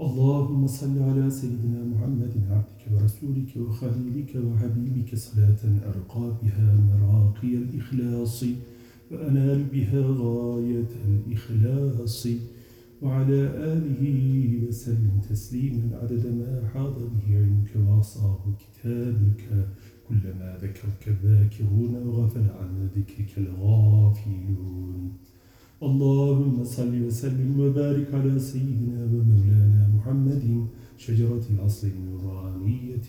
اللهم صل على سيدنا محمد عبدك ورسولك وخليلك وحبيبك صلاة أرقى بها مراقي الإخلاص وأنال بها غاية الإخلاص وعلى آله وسلم تسليما عدد ما حاض به علمك وعصاه كتابك كلما ذكرك الذاكرون وغفل عن ذكرك الغافلون. اللهم صل وسلم وبارك على سيدنا ومولانا محمد. شجرة الأصل النورانية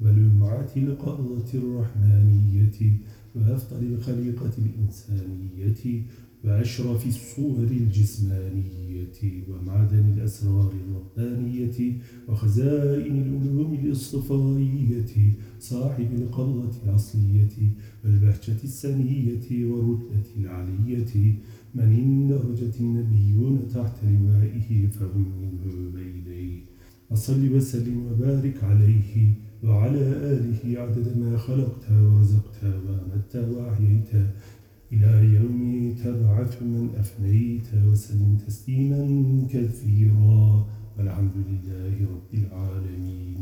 ولمعة القرضة الرحمانية وأفضل الخليقة الإنسانية وأشرف الصور الجسمانية ومعدن الأسرار الربانية وخزائن العلوم الإصطفائية صاحب القرضة الأصلية والبهجة السنية والرتبة العلية من اندرجت النبيون تحت لوائه فهم منه بيديه وصل وسلم وبارك عليه وعلى آله عدد ما خلقت ورزقت وأمت وأحييت إلى يوم تبعث من أفنيت وسلم تسليما كثيرا والحمد لله رب العالمين.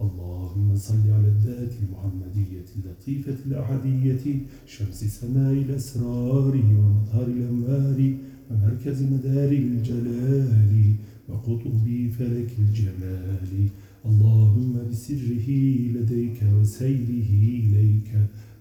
اللهم صل على الذات المحمدية اللطيفة الأحدية شمس سماء الأسرار ومظهر الأنوار ومركز مدار الجلال وقطب فلك الجمال. اللهم بسره لديك وسيره إليك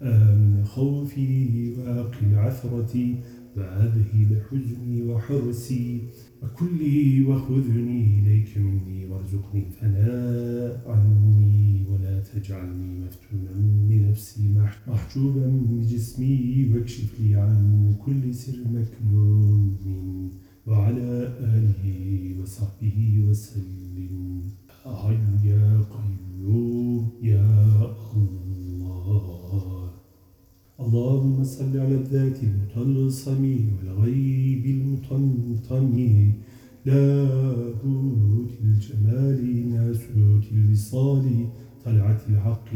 آمن خوفي وأقل عثرتي وأذهب حزني وحرسي. وكلي وخذني إليك مني وارزقني فناء عني ولا تجعلني مفتونا بنفسي محجوبا بجسمي. واكشف لي عن كل سر مكنون وعلى آله وصحبه وسلم. حي يا قيوم يا الله. اللهم صل على الذات المطلصم والغيب المطمطم لاهوت الجمال ناسوت الوصال. طلعة الحق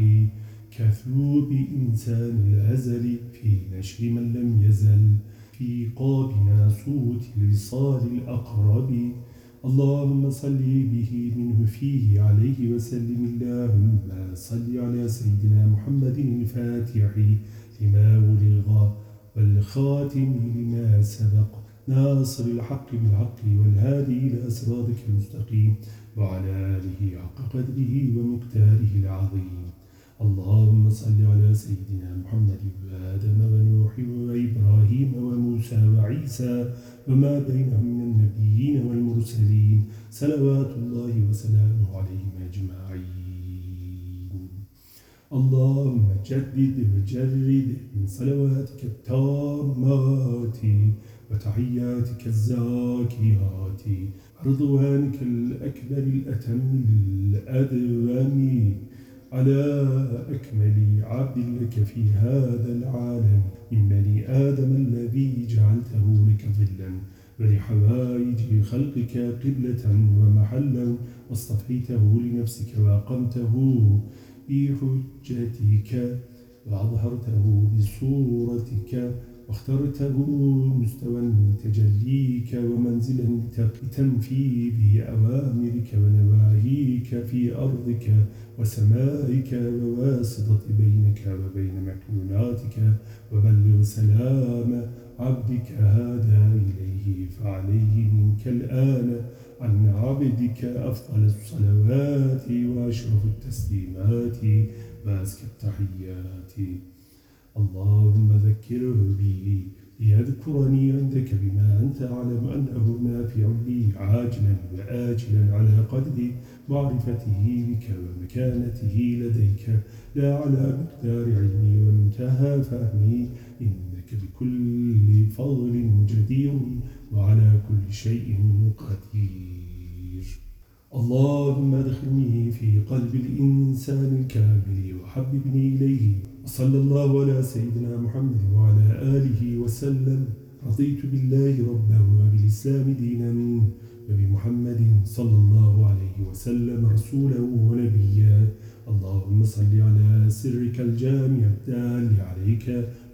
كثوب إنسان الأزل. في نشر من لم يزل في قاب ناسوت الوصال الأقرب. اللهم صل به منه فيه عليه وسلم. اللهم صل على سيدنا محمد الفاتح لما ولغ والخاتم لما سبق. ناصر الحق بالحق والهادي إلى أسرارك المستقيم وعلى آله حق قدره ومقتاره العظيم. اللهم صل على سيدنا محمد وآدم ونوح وإبراهيم وموسى وعيسى وما بينهم من النبيين والمرسلين صلوات الله وسلامه عليهم أجمعين. اللهم جدد وجرد من صلواتك التامات وتحياتك الزاكيات رضوانك الأكبر الأتم الأدوم. على أكمل عبد لك في هذا العالم؟ من بني آدم الذي جعلته لك ظلا ولحوائج خلقك قبلة ومحلا واصطفيته لنفسك وأقمته بحجتك وأظهرته بصورتك واخترته مستوى لتجليك ومنزلا لتنفيذ أوامرك ونواهيك في أرضك وسمائك وواسطة بينك وبين مكنوناتك وبلغ سلام عبدك هذا إليه فعليه منك الآن. عن عبدك أفضل الصلوات وأشرف التسليمات. وأزكى التحيات. اللهم ذكره بي ليذكرني عندك بما أنت أعلم أنه نافع لي عاجلا وآجلا على قدر معرفته بك ومكانته لديك. لا على مقدار علمي ومنتهى فهمي إنك بكل فضل جدير وعلى كل شيء قدير. اللهم ادخلني في قلب الإنسان الكامل وحببني إليه وصلى الله على سيدنا محمد وعلى آله وسلم. رضيت بالله ربا وبالإسلام دينا وبمحمد صلى الله عليه وسلم رسولا ونبيا. اللهم صل على سرك الجامع الدال عليك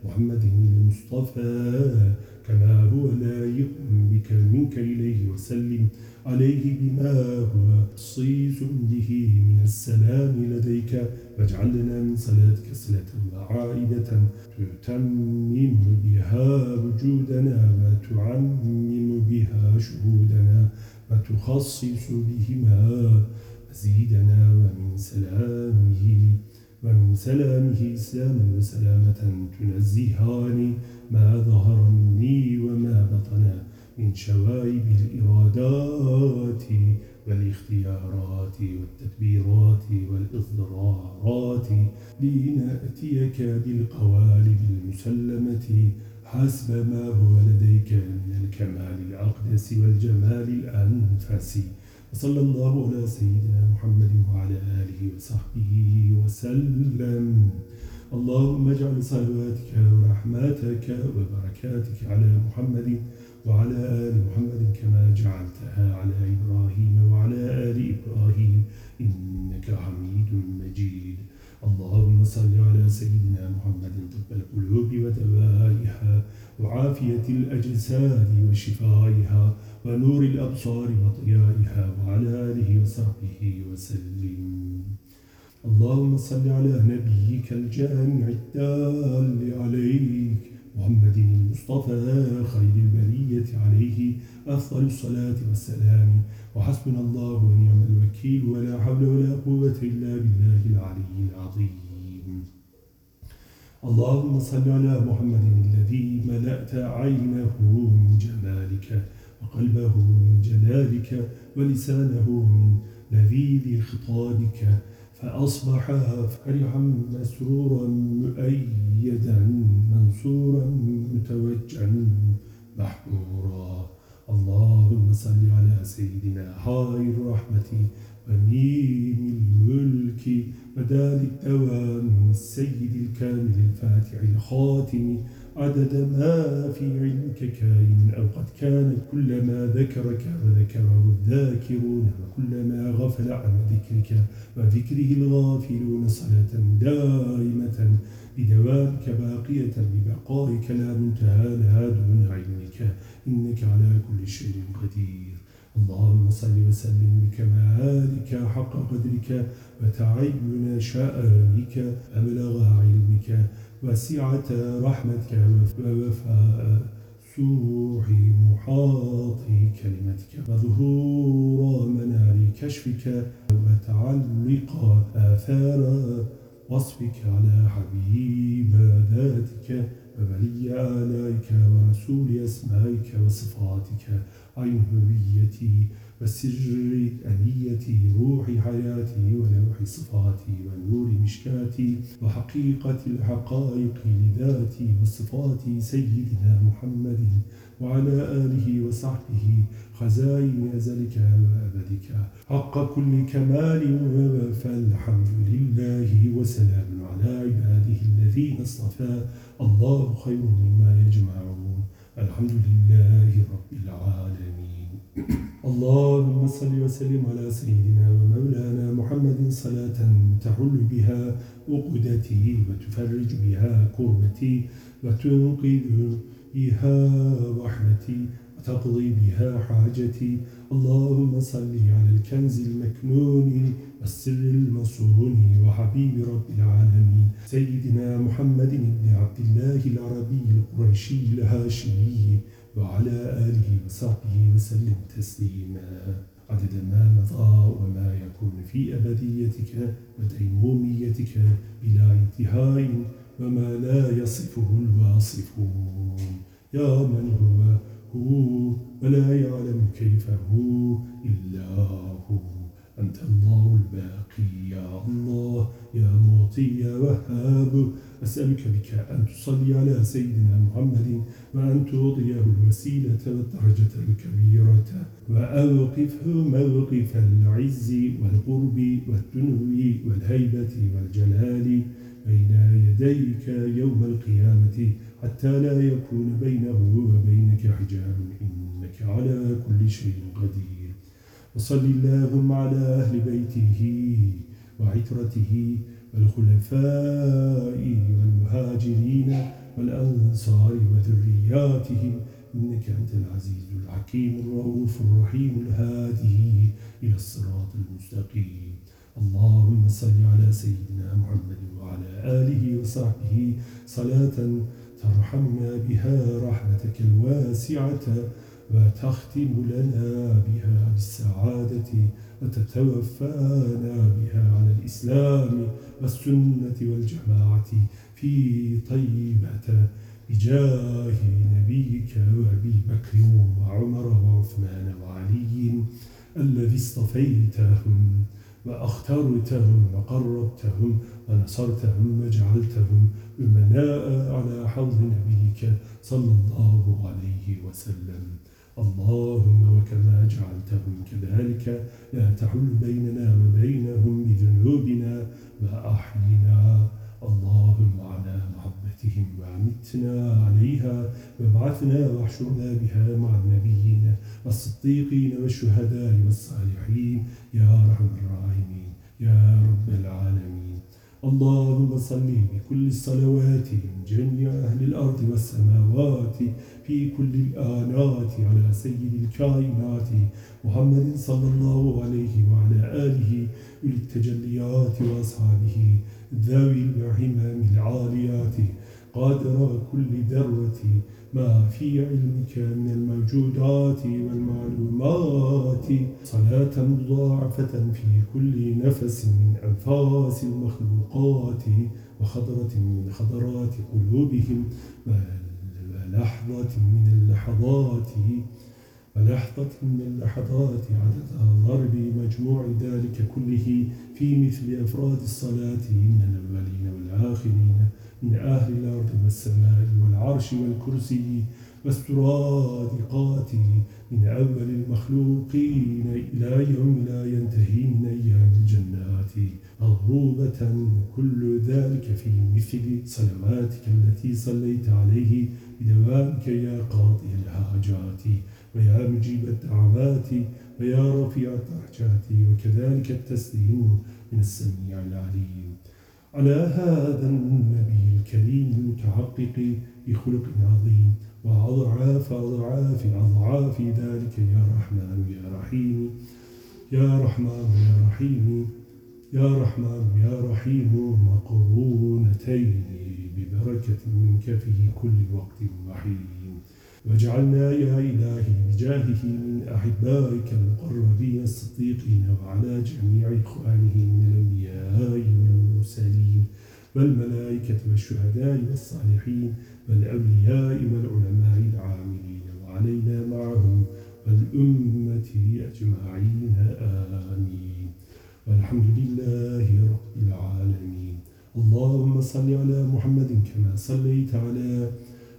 محمد المصطفى كما هو لائق بك منك إليه وسلم. عليه بما هو خصيص به من السلام لديك واجعل لنا من صلاتك صلة وعائدة. تتمم بها وجودنا وتعمم بها شهودنا وتخصص بهما مزيدنا ومن سلامه ومن سلامه إسلاما وسلامة تنزهاني ما ظهر مني وما بطن. من شوائب الإرادات والاختيارات والتدبيرات والإضرارات لنأتيك بالقوالب المسلمة حسب ما هو لديك من الكمال الأقدس والجمال الأنفس. وصلى الله على سيدنا محمد وعلى آله وصحبه وسلم. اللهم اجعل صلواتك ورحماتك وبركاتك على محمد وعلى آل محمد كما جعلتها على إبراهيم وعلى آل إبراهيم إنك حميد مجيد. اللهم صل على سيدنا محمد طب القلوب ودوائها وعافية الأجساد وشفائها ونور الأبصار وضيائها وعلى آله وصحبه وسلم. اللهم صل على نبيك الجامع الدال عليك محمد المصطفى خير البرية عليه أفضل الصلاة والسلام. وحسبنا الله ونعم الوكيل. ولا حول ولا قوة إلا بالله العلي العظيم. اللهم صل على محمد الذي ملأت عينه من جمالك وقلبه من جلالك ولسانه من لذيذ خطابك. فأصبح فرحا مسرورا مؤيدا منصورا متوجعا محبورا اللهم صل على سيدنا هاي الرحمة وميم الملك ودال الدوام السيد الكامل الفاتح الخاتم. عدد ما في علمك كائن أو قد كان كلما ذكرك وذكره الذاكرون وكلما غفل عن ذكرك وذكره الغافلون صلاة دائمة بدوامك باقية ببقائك لا منتهى لها دون علمك. إنك على كل شيء قدير. اللهم صل وسلم بكمالك حق قدرك وتعين شأنك أبلغ علمك. وسعة رحمتك ووفاء سوح محاط كلمتك وظهور منار كشفك وتعلق آثار وصفك على حبيب ذاتك وولي آلائك ورسول أسمائك وصفاتك عين هويتي وسر أنيتي روح حياتي ولوح صفاتي ونور مشكاتي وحقيقة الحقائق لذاتي وصفات سيدنا محمد وعلى آله وصحبه خزائن أزلك وأبدك. حق كل كمال فالحمد لله وسلام على عباده الذين اصطفى. الله خير مما يجمعون. الحمد لله رب العالمين. اللهم صل وسلم على سيدنا ومولانا محمد صلاة تحل بها عقدتي وتفرج بها كربتي وتنقذ بها وحدتي وتقضي بها حاجتي. اللهم صل على الكنز المكنون والسر المصون وحبيب رب العالمين. سيدنا محمد بن عبد الله العربي القريشي الهاشمي. وعلى آله وصحبه وسلم تسليما. عدد ما مضى وما يكون في أبديتك وديموميتك بلا انتهاء وما لا يصفه الواصفون. يا من هو؟ هو. ولا يعلم كيف هو؟ إلا هو. أنت الله الباقي. يا الله. يا معطي. يا وهاب. أسألك بك أن تصلي على سيدنا محمد وأن تضيه الوسيلة والدرجة الكبيرة وأوقفه موقف العز والقرب والدنو والهيبة والجلال بين يديك يوم القيامة حتى لا يكون بينه وبينك حجاب إنك على كل شيء قدير. وصل اللهم على أهل بيته وعترته والخلفاء والمهاجرين والأنصار وذرياتهم إنك أنت العزيز الحكيم الرؤوف الرحيم الهادي إلى الصراط المستقيم. اللهم صل على سيدنا محمد وعلى آله وصحبه. صلاة ترحمنا بها رحمتك الواسعة وتختم لنا بها بالسعادة. وتتوفانا بها على الإسلام والسنة والجماعة في طيبة بجاه نبيك وأبي بكر وعمر وعثمان وعلي الذي اصطفيتهم وأخترتهم وقربتهم ونصرتهم وجعلتهم أمناء على حوض نبيك صلى الله عليه وسلم. اللهم وكما جعلتهم كذلك لا تحل بيننا وبينهم بذنوبنا وأحينا اللهم على محبتهم وعمتنا عليها وابعثنا واحشرنا بها مع النبيين والصديقين والشهداء والصالحين. يا رحم الراحمين. يا رب العالمين. اللهم صل بكل الصلوات من جميع أهل الأرض والسماوات في كل الآنات على سيد الكائنات محمد صلى الله عليه وعلى آله وللتجليات وأصحابه ذوي الحمام العاليات. قادر كل ذرة ما في علمك من الموجودات والمعلومات. صلاة مضاعفة في كل نفس من أنفاس المخلوقات وخضرة من خضرات قلوبهم ولحظة من اللحظات. ولحظة من اللحظات عدد ضرب مجموع ذلك كله في مثل أفراد الصلاة من الأولين والآخرين. من أهل الأرض والسماء والعرش والكرسي والسرادقات من أول المخلوقين إلى يوم لا ينتهي من أيام الجنات. مغروبة كل ذلك في مثل صلواتك التي صليت عليه بدوامك يا قاضي الحاجات ويا مجيب الدعوات ويا رفيع الدرجات وكذلك التسليم من السميع العليم. على هذا النبي الكريم المتحقق بخلق عظيم. وأضعاف أضعاف أضعاف ذلك يا رحمن يا رحيم. يا رحمن يا رحيم. يا رحمن يا رحيم. مقرونتين ببركة منك في كل وقت وحيد واجعلنا يا إلهي بجاهه من أحبائك المقربين الصديقين وعلى جميع إخوانه من الأنبياء والمرسلين والملائكة والشهداء والصالحين والأولياء والعلماء العاملين وعلينا معهم والأمة أجمعين. آمين. والحمد لله رب العالمين. اللهم صل على محمد كما صليت على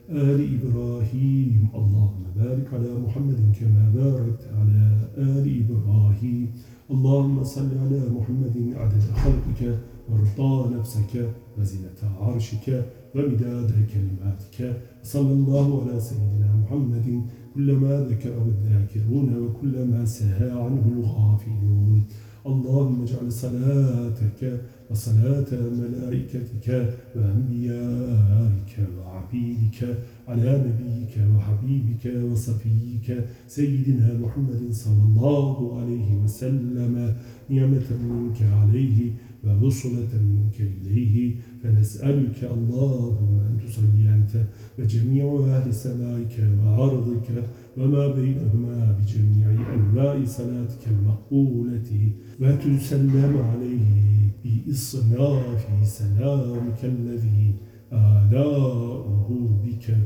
آل إبراهيم. اللهم بارك على محمد كما باركت على آل إبراهيم. اللهم صل على محمد عدد خلقك ورضا نفسك وزنة عرشك ومداد كلماتك. صلى الله على سيدنا محمد كلما ذكره الذاكرون وكلما سهى عنه الغافلون. اللهم اجعل صلاتك وصلاة ملائكتك وأنبيائك وعبيدك على نبيك وحبيبك وصفيك سيدنا محمد صلى الله عليه وسلم نعمة منك عليه ووصلة منك إليه. فنسألك اللهم أن تصلي أنت وجميع أهل سمائك وأرضك وما بينهما بجميع أنواع صلاتك المقبولة وتسلم عليه بإصناف سلامك الذي آلاؤه بك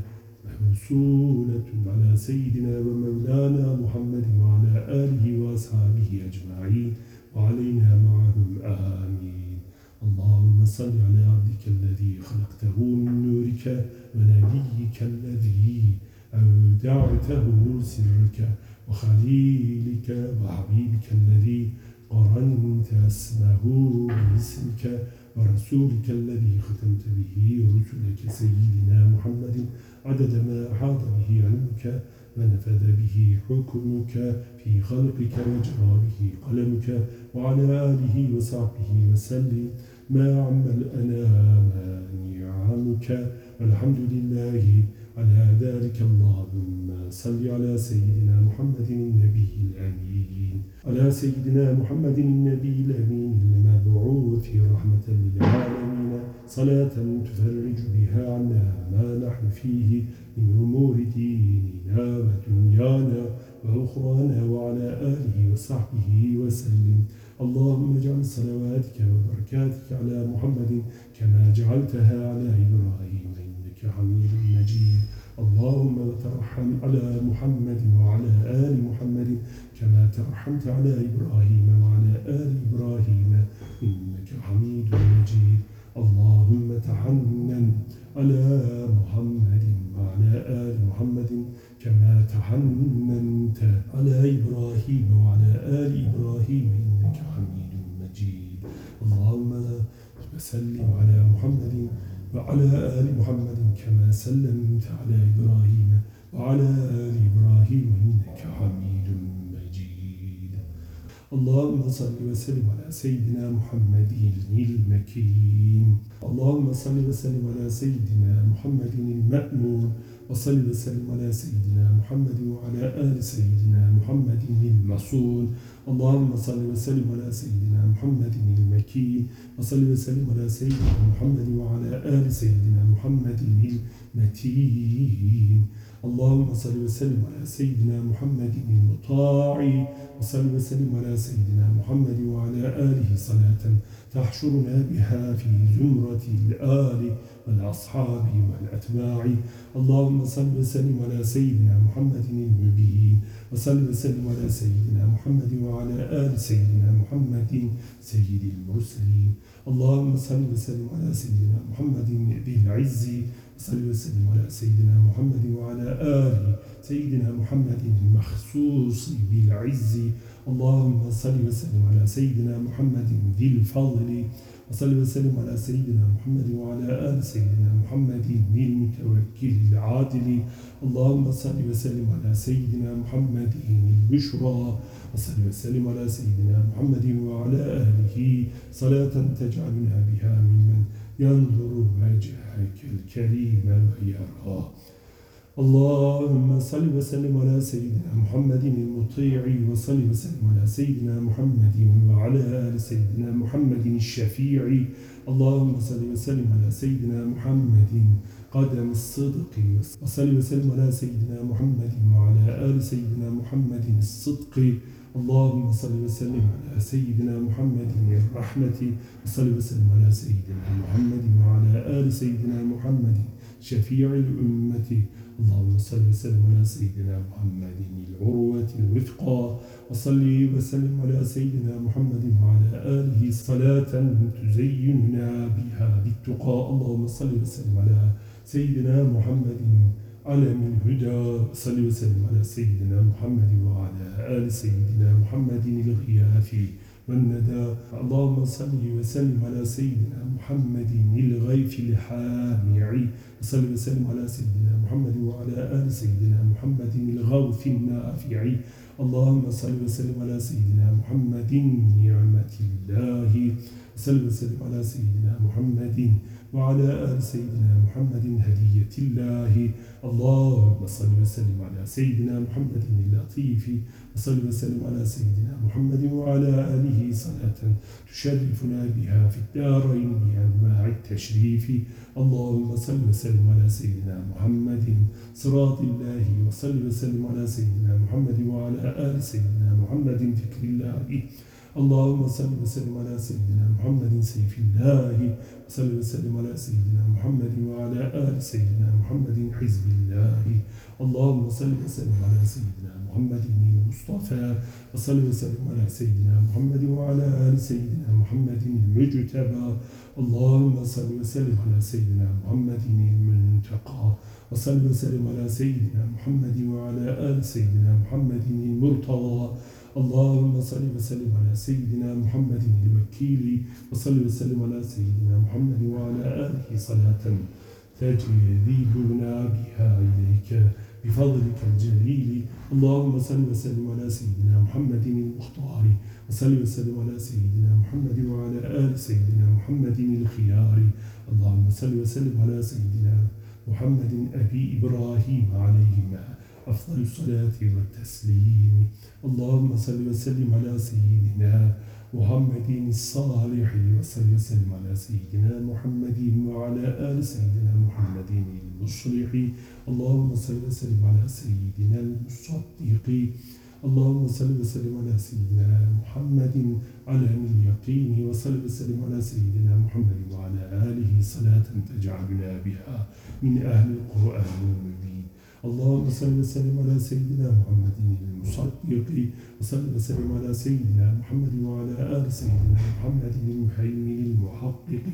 موصولة على سيدنا ومولانا محمد وعلى آله وأصحابه أجمعين وعلينا معهم آمين. اللهم صل على عبدك الذي خلقته من نورك ونبيك الذي أودعته سرك وخليلك وحبيبك الذي قرنت أسمه باسمك ورسولك الذي ختمت به رسلك سيدنا محمد عدد ما أحاط به علمك ونفذ به حكمك في خلقك وجرى به قلمك وعلى آله وصحبه وسلم ما عم الأنام نعمك. والحمد لله على ذلك. اللهم صل على سيدنا محمد النبي الأمين. على سيدنا محمد النبي الأمين المبعوث رحمة للعالمين. صلاة تفرج بها عنا ما نحن فيه من أمور ديننا ودنيانا وأخرانا وعلى آله وصحبه وسلم. اللهم اجعل صلواتك وبركاتك على محمد كما جعلتها على إبراهيم إنك حميد مجيد. اللهم ترحم على محمد وعلى آل محمد كما ترحمت على إبراهيم وعلى آل إبراهيم إنك حميد مجيد. اللهم تحنن على محمد وعلى آل محمد كما تحننت على إبراهيم وعلى آل إبراهيم إنك حميد مجيد. اللهم وسلم على محمد وعلى آل محمد كما سلمت على إبراهيم وعلى آل إبراهيم إنك حميد مجيد. اللهم صل وسلم على سيدنا محمد المكين. اللهم صل وسلم على سيدنا محمد المأمون. وصل وسلم على سيدنا محمد وعلى آل سيدنا محمد المصون. اللهم صل وسلم على سيدنا محمد المكين وصل وسلم على سيدنا محمد وعلى آل سيدنا محمد المتين اللهم صل وسلم على سيدنا محمد المطاع وصل وسلم على سيدنا محمد وعلى آله صلاة تحشرنا بها في زمرة الآل والأصحاب والأتباع. اللهم صل وسلم على سيدنا محمد المبين وصل وسلم على سيدنا محمد وعلى آل سيدنا محمد سيد المرسلين. اللهم صل وسلم على سيدنا محمد ذي العز وصل وسلم على سيدنا محمد وعلى آل سيدنا محمد المخصوص بالعز. اللهم صل وسلم على سيدنا محمد ذي الفضل وصلى وسلم على سيدنا محمد وعلى آل سيدنا محمد المتوكل العادل. اللهم صل وسلم على سيدنا محمد البشرى وصل وسلم على سيدنا محمد وعلى آله. صلاة تجعلنا بها ممن ينظر وجهك الكريم ويراه اللهم صل وسلم على سيدنا محمد المطيع وصل وسلم على سيدنا محمد وعلى آل سيدنا محمد الشفيع. اللهم صل وسلم على سيدنا محمد قدم الصدق وصل وسلم على سيدنا محمد وعلى آل سيدنا محمد الصدق. اللهم صل وسلم على سيدنا محمد الرحمة وصل وسلم على سيدنا محمد وعلى آل سيدنا محمد شفيع الأمة. اللهم صل وسلم على سيدنا محمد العروة الوثقى وصل وسلم على سيدنا محمد وعلى آله صلاة تزيننا بها بالتقى. اللهم صل وسلم على سيدنا محمد علم الهدى صل وسلم على سيدنا محمد وعلى آل سيدنا محمد الغياث والندى. اللهم صل وسلم على سيدنا محمد الغيث الحامع. وصل وسلم على سيدنا محمد وعلى آل سيدنا محمد الغوث النافع. اللهم صل وسلم على سيدنا محمد نعمة الله. وصل وسلم على سيدنا محمد وعلى آل سيدنا محمد هدية الله. اللهم صل وسلم على سيدنا محمد اللطيف. وصل وسلم على سيدنا محمد وعلى آله صلاة تشرفنا بها في الدارين بأنواع التشريف. اللهم صل وسلم على سيدنا محمد. صراط الله وصل وسلم على سيدنا محمد وعلى آل سيدنا محمد. ذكر الله. اللهم صل وسلم على سيدنا محمد سيف الله. وصل وسلم على سيدنا محمد وعلى آل سيدنا محمد حزب الله. اللهم صل وسلم على سيدنا محمد المصطفى. وصل وسلم على سيدنا محمد وعلى آل سيدنا محمد المجتبى. اللهم صل وسلم على سيدنا محمد المنتقى. وصل وسلم على سيدنا محمد وعلى آل سيدنا محمد المرتضى. اللهم صل وسلم على سيدنا محمد الوكيل وصل وسلم على سيدنا محمد وعلى آله صلاة تجذبنا بها إليك بفضلك الجليل. اللهم صل وسلم على سيدنا محمد المختار وصل وسلم على سيدنا محمد وعلى آل سيدنا محمد الخيار. اللهم صل وسلم على سيدنا محمد أبي إبراهيم عليهما. أفضل الصلاة والتسليم. اللهم صل وسلم على سيدنا محمد الصالح وصل وسلم على سيدنا محمد وعلى آل سيدنا محمد المصلح. اللهم صل وسلم على سيدنا المصدق. اللهم صل وسلم على سيدنا محمد على اليقين وصل وسلم على سيدنا محمد وعلى آله صلاة تجعلنا بها من أهل القرآن المبين. اللهم صل وسلم على سيدنا محمد المصدق وصل وسلم على سيدنا محمد وعلى آل سيدنا محمد المحيمن المحقق.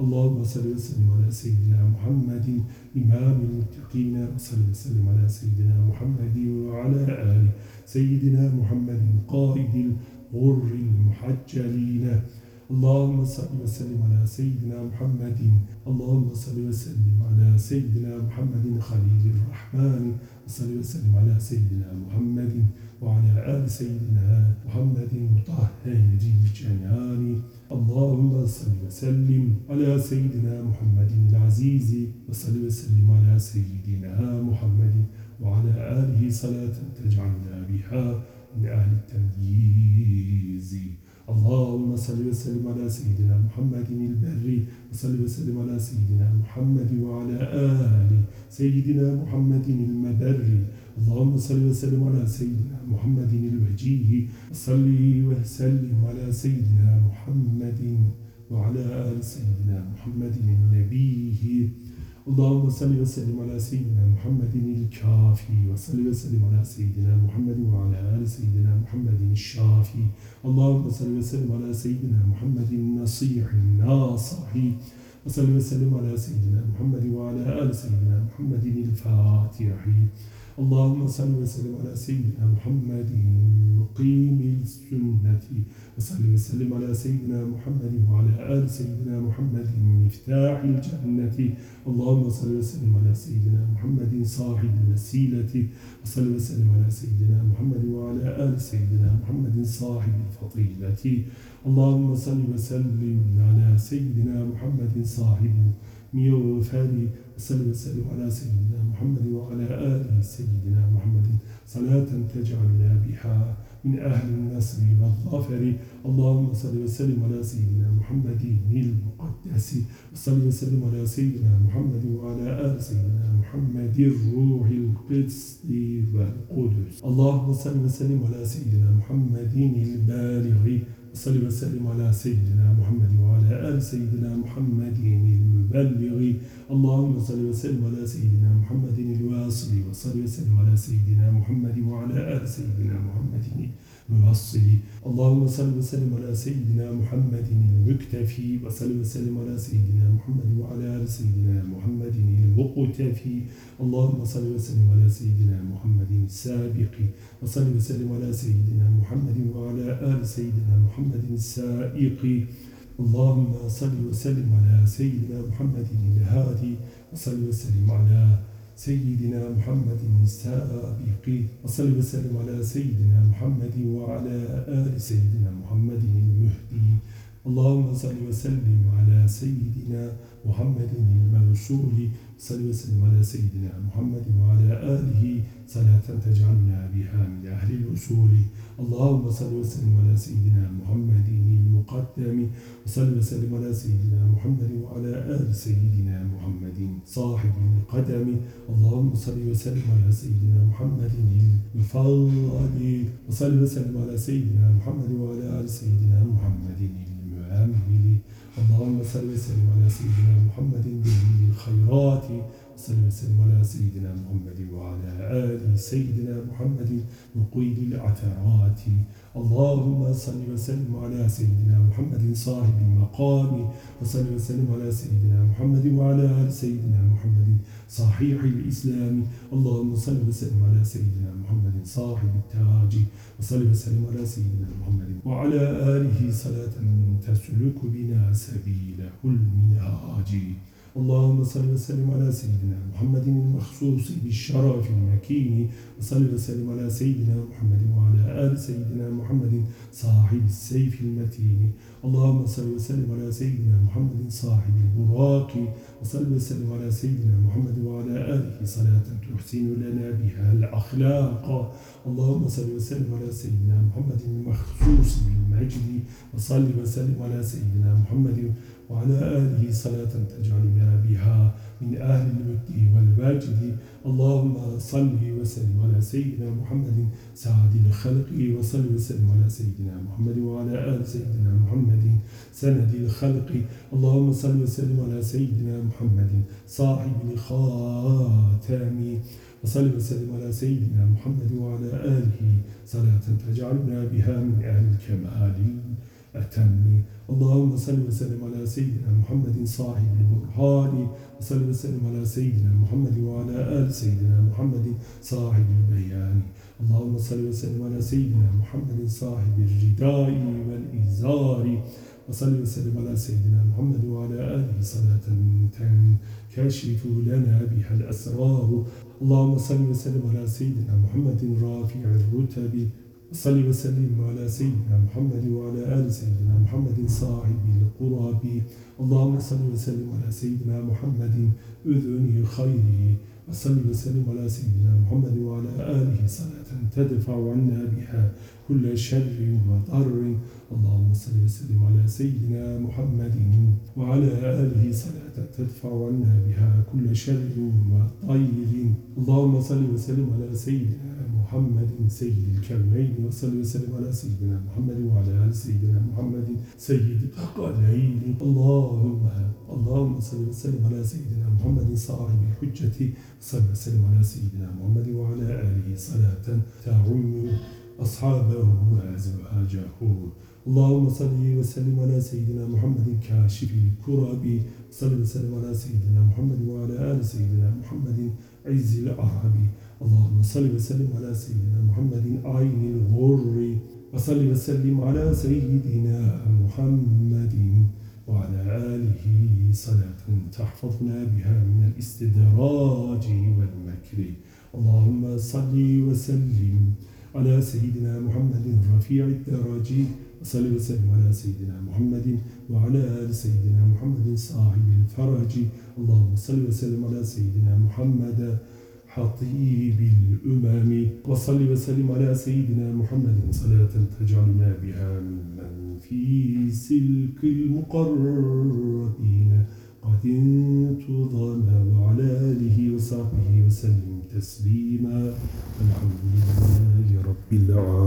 اللهم صل وسلم على سيدنا محمد إمام المتقين وصل وسلم على سيدنا محمد وعلى آل سيدنا محمد قائد الغر المحجلين. اللهم صل وسلم على سيدنا محمد. اللهم صل وسلم على سيدنا محمد خليل الرحمن. وصل وسلم على سيدنا محمد وعلى آل سيدنا محمد مطهر الجنان اللهم صل وسلم على سيدنا محمد العزيز. وصل وسلم على سيدنا محمد وعلى آله صلاة تجعلنا بها من أهل التمييز. اللهم صل وسلم على سيدنا محمد البر وصل وسلم على سيدنا محمد وعلى آل سيدنا محمد المبر اللهم صل وسلم على سيدنا محمد الوجيه وصل وسلم على سيدنا محمد وعلى آل سيدنا محمد النبي. اللهم صل وسلم على سيدنا محمد الكافي وصل وسلم على سيدنا محمد وعلى آل سيدنا محمد الشافي. اللهم صل وسلم على سيدنا محمد النصيح الناصح. وصل وسلم على سيدنا محمد وعلى آل سيدنا محمد الفاتح. اللهم صل وسلم على سيدنا محمد مقيم السنة. وصل وسلم على سيدنا محمد وعلى آل سيدنا محمد مفتاح الجنة. اللهم صل وسلم على سيدنا محمد صاحب الوسيلة. وصل وسلم على سيدنا محمد وعلى آل سيدنا محمد صاحب الفضيلة. اللهم صل وسلم على سيدنا محمد صاحب ميوفاني وصل وسلم على سيدنا محمد وعلى آله سيدنا محمد. صلاة تجعلنا بها من أهل النصر والظفر. اللهم صل وسلم على سيدنا محمد المقدس. وصل وسلم على سيدنا محمد وعلى آل سيدنا محمد الروح القدس والقدس. اللهم صل وسلم على سيدنا محمد البالغ. صل وسلم على سيدنا محمد وعلى آل سيدنا محمد المبلغ. اللهم صل وسلم على سيدنا محمد الواصل وصل وسلم على سيدنا محمد وعلى آل سيدنا محمد. الموصل اللهم صل وسلم على سيدنا محمد المكتفي وصل وسلم على سيدنا محمد وعلى آل سيدنا محمد المقتفي. اللهم صل وسلم على سيدنا محمد السابق وصل وسلم على سيدنا محمد وعلى آل سيدنا محمد السائق. اللهم صل وسلم على سيدنا محمد الهادي وصل وسلم على سيدنا محمد السابق وصل وسلم على سيدنا محمد وعلى آل سيدنا محمد المهدي. اللهم صل وسلم على سيدنا محمد المرسول صل وسلم على سيدنا محمد وعلى آله صلاة تجعلنا بها من أهل الأصول. اللهم صل وسلم على سيدنا محمد المقدم. وصل وسلم على سيدنا محمد وعلى آل سيدنا محمد صاحب القدم. اللهم صل وسلم على سيدنا محمد المفضل وصل وسلم على سيدنا محمد وعلى آل سيدنا محمد المؤمن اللهم صل وسلم على سيدنا محمد به الخيرات. صل وسلم على سيدنا محمد وعلى آل سيدنا محمد مقيد العثرات. اللهم صل وسلم على سيدنا محمد صاحب المقام وصل وسلم على سيدنا محمد وعلى آل سيدنا محمد صحيح الإسلام. اللهم صل وسلم على سيدنا محمد صاحب التاج وصل وسلم على سيدنا محمد وعلى آله صلاة تسلك بنا سبيله المنهاج اللهم صل وسلم على سيدنا محمد المخصوص بالشرف المكين وصل وسلم على سيدنا محمد وعلى آل سيدنا محمد صاحب السيف المتين. اللهم صل وسلم على سيدنا محمد صاحب البراق. وصل وسلم على سيدنا محمد وعلى آله صلاة تحسن لنا بها الأخلاق. اللهم صل وسلم على سيدنا محمد المخصوص بالمجد. وصل وسلم على سيدنا محمد وعلى آله صلاة تجعلنا بها من أهل الود والواجد. اللهم صل وسلم على سيدنا محمد سعد الخلق وصل وسلم على سيدنا محمد وعلى آل سيدنا محمد سند الخلق. اللهم صل وسلم على سيدنا محمد صاحب الخاتم. وصل وسلم على سيدنا محمد وعلى آله صلاة تجعلنا بها من أهل الكمال. الأتم اللهم صل وسلم على سيدنا محمد صاحب البرهان. وصل وسلم على سيدنا محمد وعلى آل سيدنا محمد صاحب البيان. اللهم صل وسلم على سيدنا محمد صاحب الرداء والإزار. وصل وسلم على سيدنا محمد وعلى آله صلاة تنكشف لنا بها الأسرار. اللهم صل وسلم على سيدنا محمد رافع الرتب. صل وسلم على سيدنا محمد وعلى آل سيدنا محمد صاحب القراب اللهم صل وسلم على سيدنا محمد أذن خيره وصل وسلم على سيدنا محمد وعلى آله صلاة تدفع عنا بها كل شر وضر. اللهم صل وسلم على سيدنا محمد وعلى آله صلاة تدفع عنا بها كل شر وطير. اللهم صل وسلم على سيدنا محمد سيد الكرمين. وصل وسلم على سيدنا محمد وعلى آل سيدنا محمد سيد الثقلين. اللهم اللهم صل وسلم على سيدنا محمد صاحب الحجة. صل وسلم على سيدنا محمد وعلى آله صلاة تعم أصحابه وأزواجه. اللهم صل وسلم على سيدنا محمد كاشف الكرب صل وسلم على سيدنا محمد وعلى آل سيدنا محمد عز العرب اللهم صل وسلم على سيدنا محمد عين الغر. وصل وسلم على سيدنا محمد وعلى آله صلاة تحفظنا بها من الاستدراج والمكر. اللهم صل وسلم على سيدنا محمد رفيع الدرج. وصل وسلم على سيدنا محمد وعلى آل سيدنا محمد صاحب الفرج. اللهم صل وسلم على سيدنا محمد حطيب الأمم. وصل وسلم على سيدنا محمد صلاة تجعلنا بها ممن في سلك المقربين. قد انتظم وعلى آله وصحبه وسلم تسليما. الحمد لله